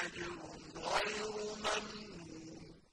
أجر